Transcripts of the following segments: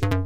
you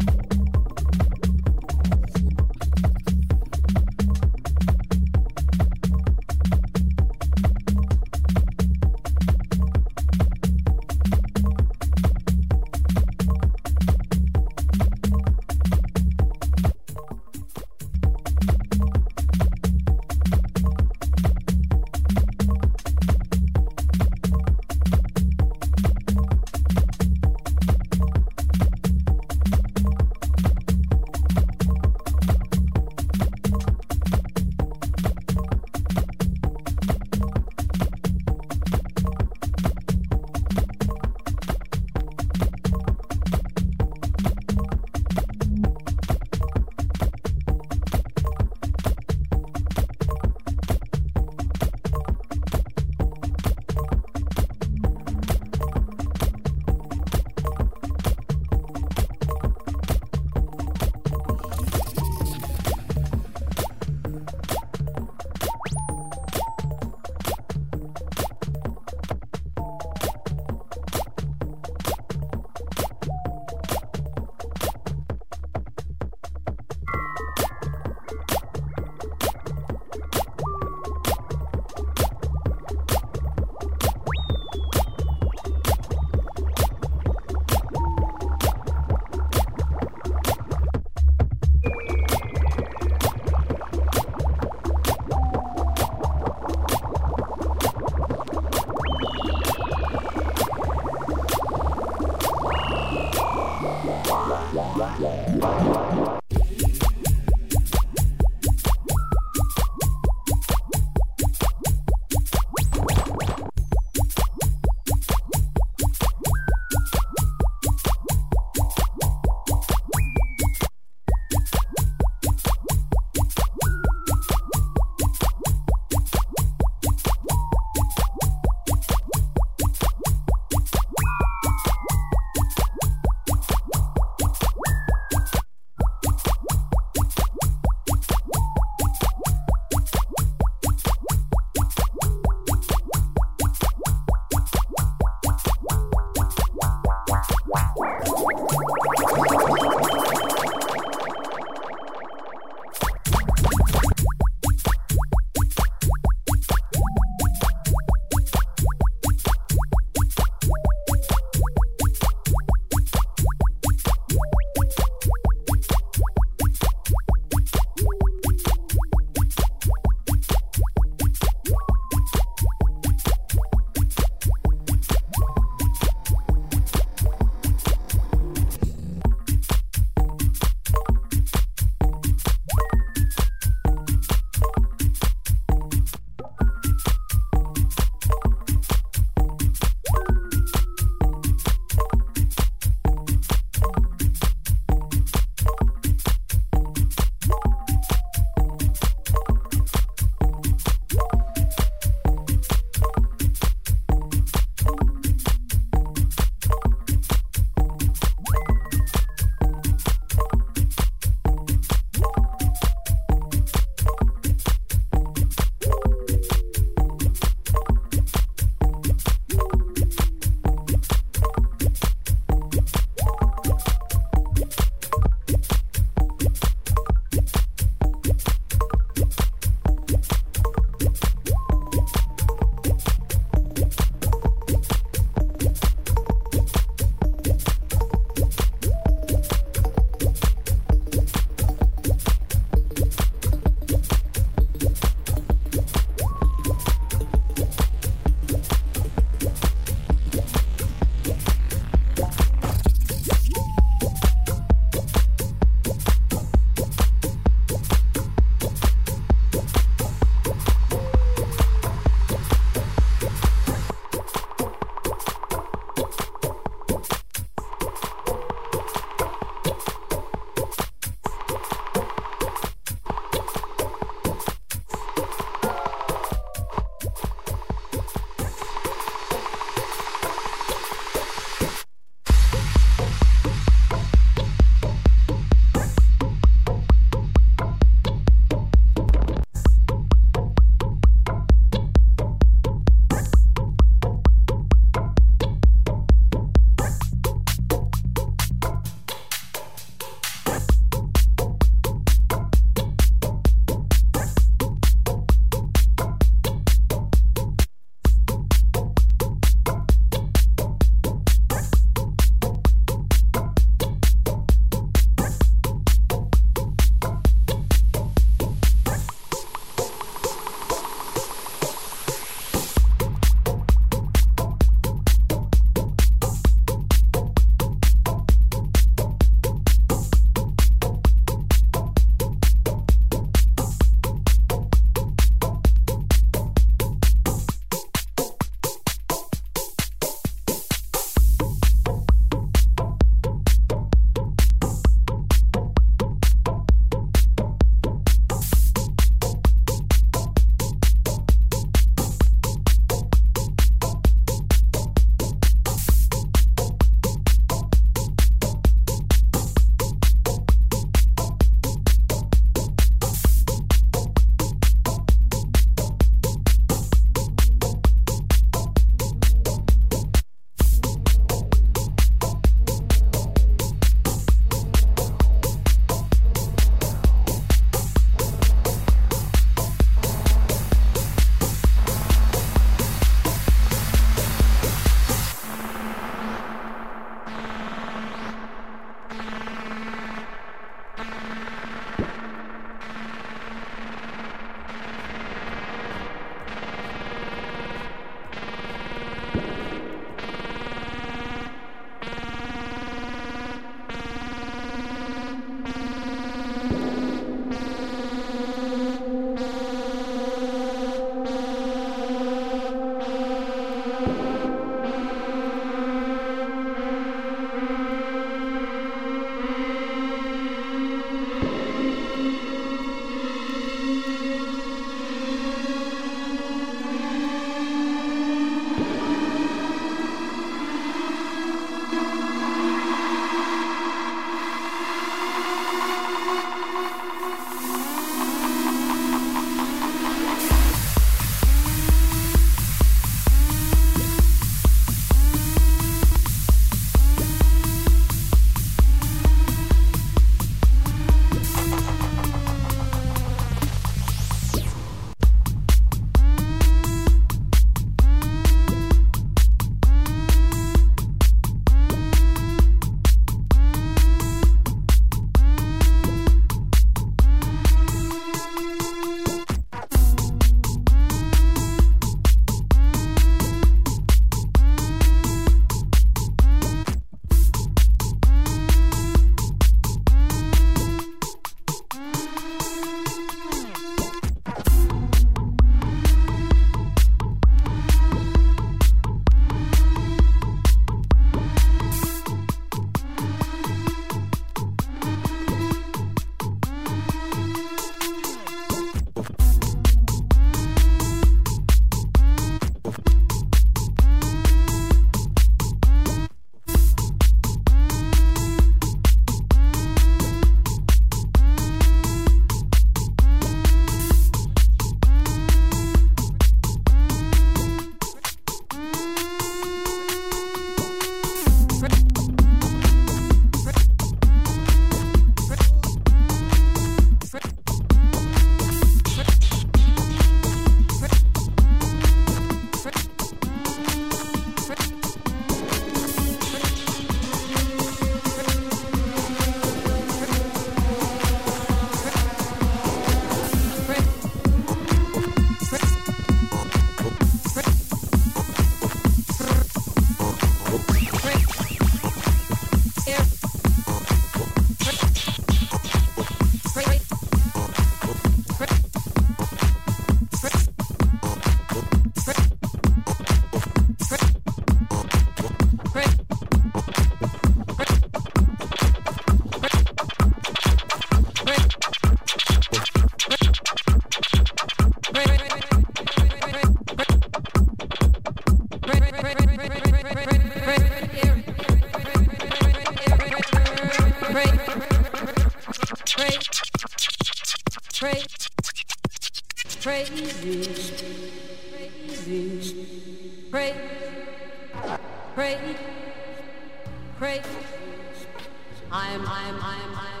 I'm, I'm, I'm, I'm,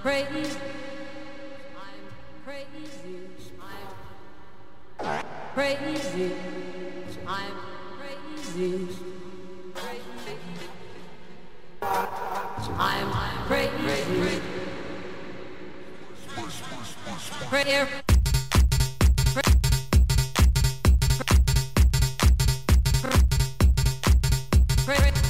crazy. I'm crazy. I'm crazy. I'm crazy. I'm crazy. Crazy. Crazy.